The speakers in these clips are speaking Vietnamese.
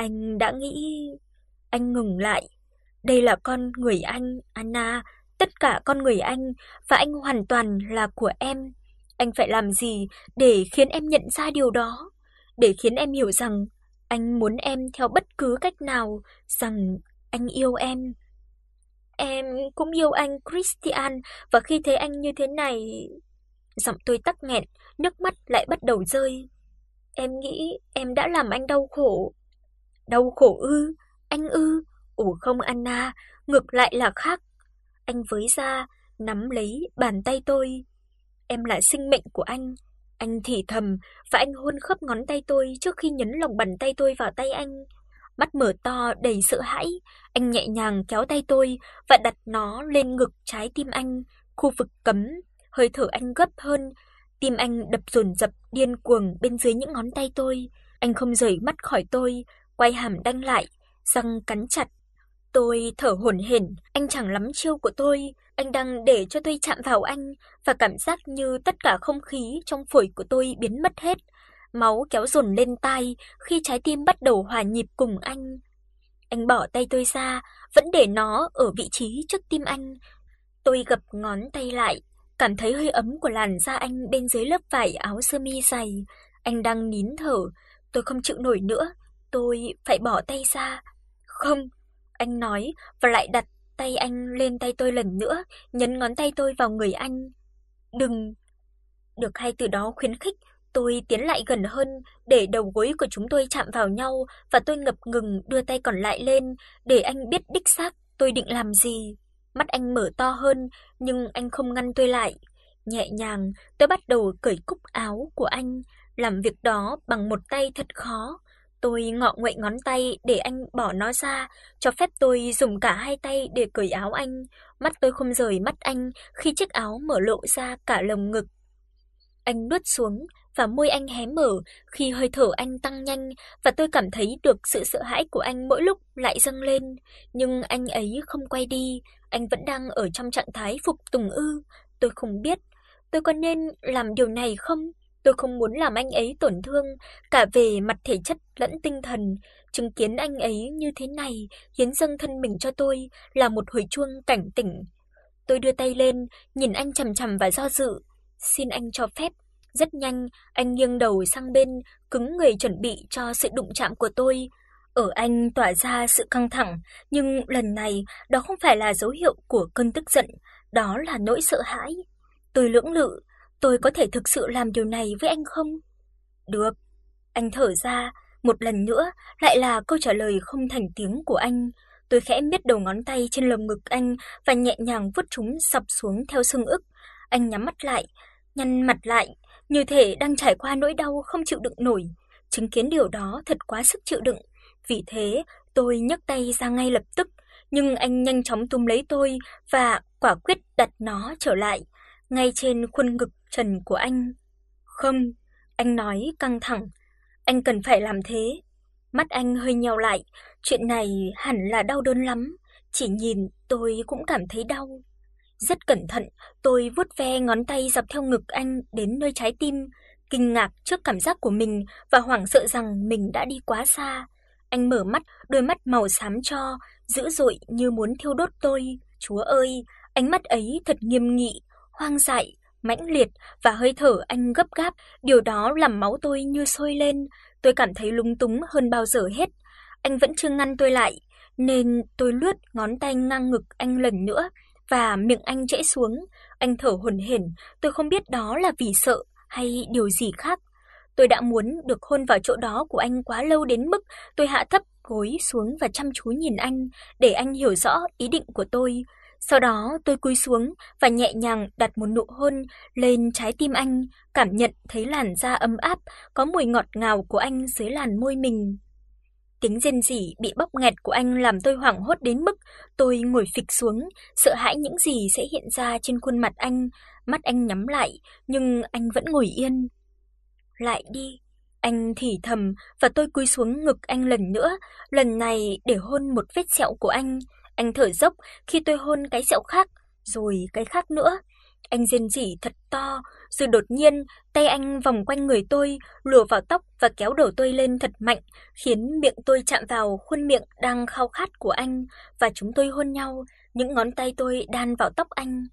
Anh đã nghĩ anh ngừng lại. Đây là con người anh, Anna, tất cả con người anh và anh hoàn toàn là của em. Anh phải làm gì để khiến em nhận ra điều đó, để khiến em hiểu rằng anh muốn em theo bất cứ cách nào rằng anh yêu em. Em cũng yêu anh Christian và khi thấy anh như thế này, giọng tôi tắc nghẹn, nước mắt lại bắt đầu rơi. Em nghĩ em đã làm anh đau khổ. Đau khổ ư? Anh ư? ủ không Anna, ngược lại là khác. Anh với ra nắm lấy bàn tay tôi. Em là sinh mệnh của anh. Anh thì thầm và anh hôn khớp ngón tay tôi trước khi nhấn lòng bàn tay tôi vào tay anh. Mắt mở to đầy sợ hãi, anh nhẹ nhàng kéo tay tôi và đặt nó lên ngực trái tim anh, khu vực cấm, hơi thở anh gấp hơn, tim anh đập dồn dập điên cuồng bên dưới những ngón tay tôi. Anh không rời mắt khỏi tôi, quay hàm đanh lại, răng cắn chặt. Tôi thở hổn hển, anh chẳng lắm chiêu của tôi, anh đang để cho tôi chạm vào anh và cảm giác như tất cả không khí trong phổi của tôi biến mất hết. Máu kéo dồn lên tai khi trái tim bắt đầu hòa nhịp cùng anh. Anh bỏ tay tôi ra, vẫn để nó ở vị trí trước tim anh. Tôi gập ngón tay lại, cảm thấy hơi ấm của làn da anh bên dưới lớp vải áo sơ mi dày. Anh đang nín thở, tôi không chịu nổi nữa, tôi phải bỏ tay ra. "Không," anh nói và lại đặt tay anh lên tay tôi lần nữa, nhấn ngón tay tôi vào người anh. "Đừng." Được hai từ đó khuyến khích, tôi tiến lại gần hơn để đầu gối của chúng tôi chạm vào nhau và tôi ngập ngừng đưa tay còn lại lên để anh biết đích xác tôi định làm gì. Mắt anh mở to hơn, nhưng anh không ngăn tôi lại. Nhẹ nhàng, tôi bắt đầu cởi cúc áo của anh, làm việc đó bằng một tay thật khó. Tôi ngọ nguậy ngón tay để anh bỏ nó ra, cho phép tôi dùng cả hai tay để cởi áo anh. Mắt tôi không rời mắt anh khi chiếc áo mở lộ ra cả lồng ngực. Anh nuốt xuống và môi anh hé mở khi hơi thở anh tăng nhanh và tôi cảm thấy được sự sợ hãi của anh mỗi lúc lại dâng lên, nhưng anh ấy không quay đi, anh vẫn đang ở trong trạng thái phục tùng ư? Tôi không biết, tôi có nên làm điều này không? Tôi không muốn làm anh ấy tổn thương cả về mặt thể chất lẫn tinh thần, chứng kiến anh ấy như thế này, hiến dâng thân mình cho tôi là một hồi chuông cảnh tỉnh. Tôi đưa tay lên, nhìn anh chằm chằm và do dự, "Xin anh cho phép." Rất nhanh, anh nghiêng đầu sang bên, cứng người chuẩn bị cho sự đụng chạm của tôi. Ở anh tỏa ra sự căng thẳng, nhưng lần này đó không phải là dấu hiệu của cơn tức giận, đó là nỗi sợ hãi. Tôi lưỡng lự, tôi có thể thực sự làm điều này với anh không? Được. Anh thở ra, một lần nữa lại là câu trả lời không thành tiếng của anh. Tôi khẽ miết đầu ngón tay trên lồng ngực anh và nhẹ nhàng vuốt chúng sập xuống theo xương ức. Anh nhắm mắt lại, nhăn mặt lại, như thể đang trải qua nỗi đau không chịu đựng nổi. Chứng kiến điều đó thật quá sức chịu đựng. Vì thế, tôi nhấc tay ra ngay lập tức, nhưng anh nhanh chóng túm lấy tôi và quả quyết đặt nó trở lại ngay trên khuôn ngực trần của anh. "Không," anh nói căng thẳng, "anh cần phải làm thế." Mắt anh hơi nheo lại, chuyện này hẳn là đau đớn lắm, chỉ nhìn tôi cũng cảm thấy đau. Rất cẩn thận, tôi vuốt ve ngón tay dọc theo ngực anh đến nơi trái tim, kinh ngạc trước cảm giác của mình và hoảng sợ rằng mình đã đi quá xa. Anh mở mắt, đôi mắt màu xám cho, dữ dội như muốn thiêu đốt tôi. Chúa ơi, ánh mắt ấy thật nghiêm nghị, hoang dại, mãnh liệt và hơi thở anh gấp gáp, điều đó làm máu tôi như sôi lên, tôi cảm thấy lúng túng hơn bao giờ hết. Anh vẫn chưa ngăn tôi lại, nên tôi lướt ngón tay ngang ngực anh lần nữa và miệng anh chảy xuống, anh thở hổn hển, tôi không biết đó là vì sợ hay điều gì khác. Tôi đã muốn được hôn vào chỗ đó của anh quá lâu đến mức tôi hạ thấp gối xuống và chăm chú nhìn anh để anh hiểu rõ ý định của tôi. Sau đó tôi cúi xuống và nhẹ nhàng đặt một nụ hôn lên trái tim anh, cảm nhận thấy làn da ấm áp, có mùi ngọt ngào của anh dưới làn môi mình. Tiếng rên rỉ bị bóc nghẹt của anh làm tôi hoảng hốt đến mức tôi ngồi phịch xuống, sợ hãi những gì sẽ hiện ra trên khuôn mặt anh, mắt anh nhắm lại, nhưng anh vẫn ngồi yên. "Lại đi." Anh thì thầm và tôi cúi xuống ngực anh lần nữa, lần này để hôn một vết sẹo của anh. Anh thở dốc khi tôi hôn cái sẹo khác, rồi cái khác nữa. Anh rên rỉ thật to, rồi đột nhiên, tay anh vòng quanh người tôi, lùa vào tóc và kéo đầu tôi lên thật mạnh, khiến miệng tôi chạm vào khuôn miệng đang khao khát của anh và chúng tôi hôn nhau, những ngón tay tôi đan vào tóc anh.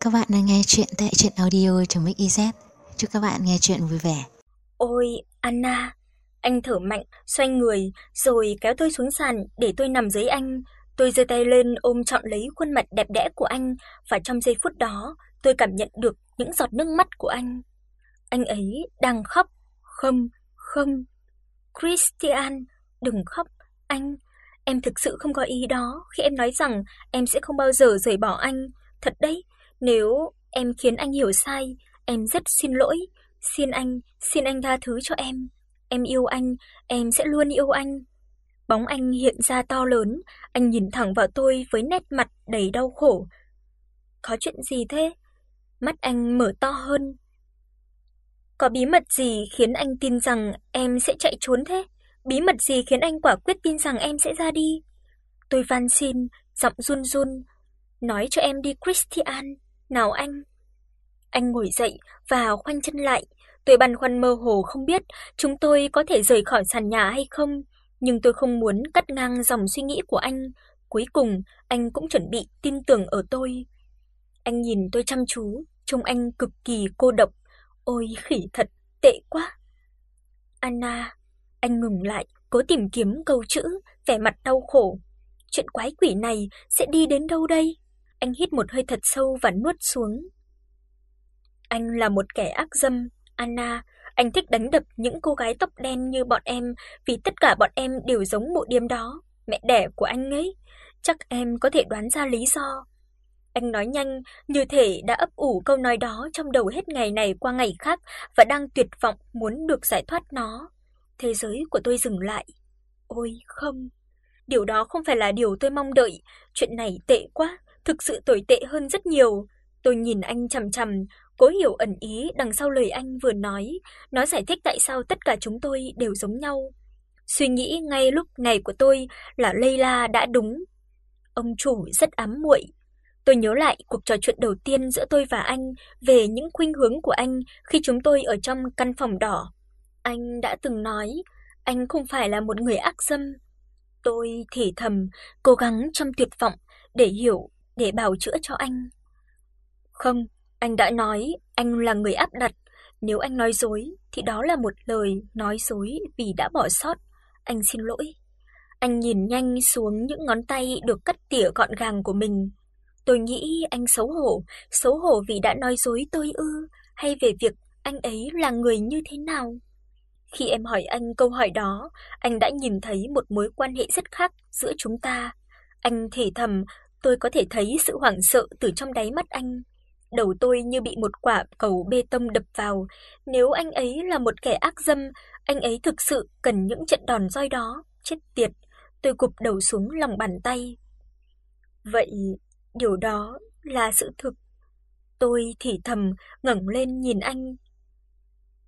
Các bạn đang nghe chuyện tại truyện audio.mix.iz. Chúc các bạn nghe chuyện vui vẻ. Ôi, Anna, anh thở mạnh, xoay người rồi kéo tôi xuống sàn để tôi nằm dưới anh. Tôi giơ tay lên ôm trọn lấy khuôn mặt đẹp đẽ của anh và trong giây phút đó, tôi cảm nhận được những giọt nước mắt của anh. Anh ấy đang khóc. Không, không. Christian, đừng khóc, anh. Em thực sự không có ý đó khi em nói rằng em sẽ không bao giờ rời bỏ anh. Thật đấy, nếu em khiến anh hiểu sai, em rất xin lỗi. Xin anh, xin anh tha thứ cho em. Em yêu anh, em sẽ luôn yêu anh. Bóng anh hiện ra to lớn, anh nhìn thẳng vào tôi với nét mặt đầy đau khổ. Có chuyện gì thế? Mắt anh mở to hơn. Có bí mật gì khiến anh tin rằng em sẽ chạy trốn thế? Bí mật gì khiến anh quả quyết tin rằng em sẽ ra đi? Tôi van xin, giọng run run, nói cho em đi Christian, nào anh. Anh ngồi dậy và khoanh chân lại, tôi băn khoăn mơ hồ không biết chúng tôi có thể rời khỏi sàn nhà hay không, nhưng tôi không muốn cắt ngang dòng suy nghĩ của anh. Cuối cùng, anh cũng chuẩn bị tin tưởng ở tôi. Anh nhìn tôi chăm chú, trông anh cực kỳ cô độc. Ôi khỉ thật, tệ quá. Anna, anh ngừng lại, cố tìm kiếm câu chữ, vẻ mặt đau khổ. Chuyện quái quỷ này sẽ đi đến đâu đây? Anh hít một hơi thật sâu và nuốt xuống. Anh là một kẻ ác dâm, Anna, anh thích đánh đập những cô gái tóc đen như bọn em vì tất cả bọn em đều giống bộ điếm đó, mẹ đẻ của anh ấy. Chắc em có thể đoán ra lý do. Anh nói nhanh, như thể đã ấp ủ câu nói đó trong đầu hết ngày này qua ngày khác và đang tuyệt vọng muốn được giải thoát nó. Thế giới của tôi dừng lại. Ôi không, điều đó không phải là điều tôi mong đợi, chuyện này tệ quá, thực sự tồi tệ hơn rất nhiều. Tôi nhìn anh chằm chằm, cố hiểu ẩn ý đằng sau lời anh vừa nói, nó giải thích tại sao tất cả chúng tôi đều giống nhau. Suy nghĩ ngay lúc này của tôi là Leila đã đúng. Ông chủ rất ám muội. Tôi nhớ lại cuộc trò chuyện đầu tiên giữa tôi và anh về những khuynh hướng của anh khi chúng tôi ở trong căn phòng đỏ. Anh đã từng nói, anh không phải là một người ác dâm. Tôi thì thầm, cố gắng trong tuyệt vọng để hiểu, để bào chữa cho anh. Không, anh đã nói anh là người áp đặt, nếu anh nói dối thì đó là một lời nói dối vì đã bỏ sót. Anh xin lỗi. Anh nhìn nhanh xuống những ngón tay được cắt tỉa gọn gàng của mình. Tôi nghĩ anh xấu hổ, xấu hổ vì đã nói dối tôi ư, hay về việc anh ấy là người như thế nào? Khi em hỏi anh câu hỏi đó, anh đã nhìn thấy một mối quan hệ rất khác giữa chúng ta. Anh thì thầm, tôi có thể thấy sự hoảng sợ từ trong đáy mắt anh đầu tôi như bị một quả cầu bê tông đập vào, nếu anh ấy là một kẻ ác dâm, anh ấy thực sự cần những trận đòn roi đó, chết tiệt. Tôi gục đầu xuống lòng bàn tay. Vậy điều đó là sự thực. Tôi thì thầm ngẩng lên nhìn anh.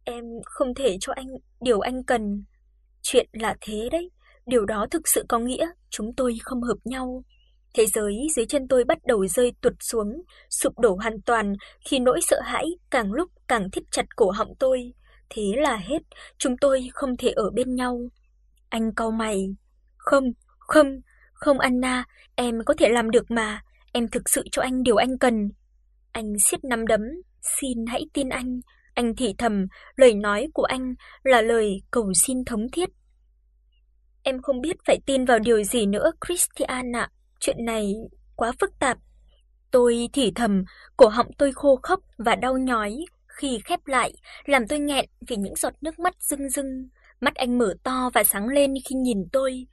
Em không thể cho anh điều anh cần. Chuyện là thế đấy, điều đó thực sự có nghĩa chúng tôi không hợp nhau. Thế giới dưới chân tôi bắt đầu rơi tuột xuống, sụp đổ hoàn toàn khi nỗi sợ hãi càng lúc càng thít chặt cổ họng tôi. Thế là hết, chúng tôi không thể ở bên nhau. Anh cau mày. Không, không, không Anna, em có thể làm được mà, em thực sự cho anh điều anh cần. Anh siết nắm đấm, xin hãy tin anh. Anh thì thầm, lời nói của anh là lời cầu xin thống thiết. Em không biết phải tin vào điều gì nữa, Christian ạ. Chuyện này quá phức tạp. Tôi thì thầm, cổ họng tôi khô khốc và đau nhói khi khép lại, làm tôi nghẹn vì những giọt nước mắt rưng rưng. Mắt anh mở to và sáng lên khi nhìn tôi.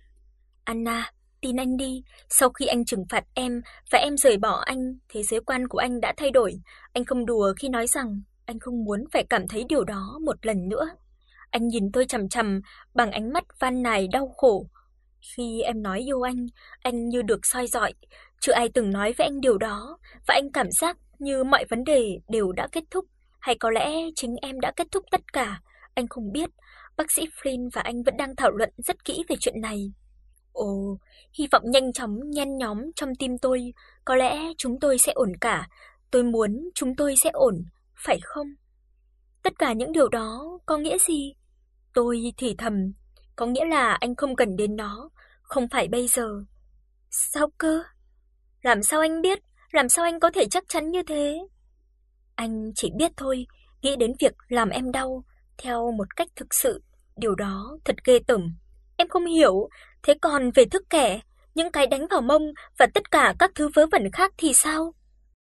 Anna, tin anh đi, sau khi anh trừng phạt em và em rời bỏ anh, thế giới quan của anh đã thay đổi. Anh không đùa khi nói rằng anh không muốn phải cảm thấy điều đó một lần nữa. Anh nhìn tôi chằm chằm bằng ánh mắt van nài đau khổ. Khi em nói yêu anh, anh như được soi rọi, chưa ai từng nói với anh điều đó và anh cảm giác như mọi vấn đề đều đã kết thúc, hay có lẽ chính em đã kết thúc tất cả, anh không biết. Bác sĩ Flynn và anh vẫn đang thảo luận rất kỹ về chuyện này. Ồ, hy vọng nhanh chóng nhen nhóm trong tim tôi, có lẽ chúng tôi sẽ ổn cả. tôi muốn chúng tôi sẽ ổn, phải không? Tất cả những điều đó có nghĩa gì? Tôi thì thầm, có nghĩa là anh không cần đến nó, không phải bây giờ. Sao cơ? Làm sao anh biết? Làm sao anh có thể chắc chắn như thế? Anh chỉ biết thôi, nghĩ đến việc làm em đau theo một cách thực sự, điều đó thật ghê tởm. Em không hiểu, thế còn về thức kẻ, những cái đánh vào mông và tất cả các thứ vớ vẩn khác thì sao?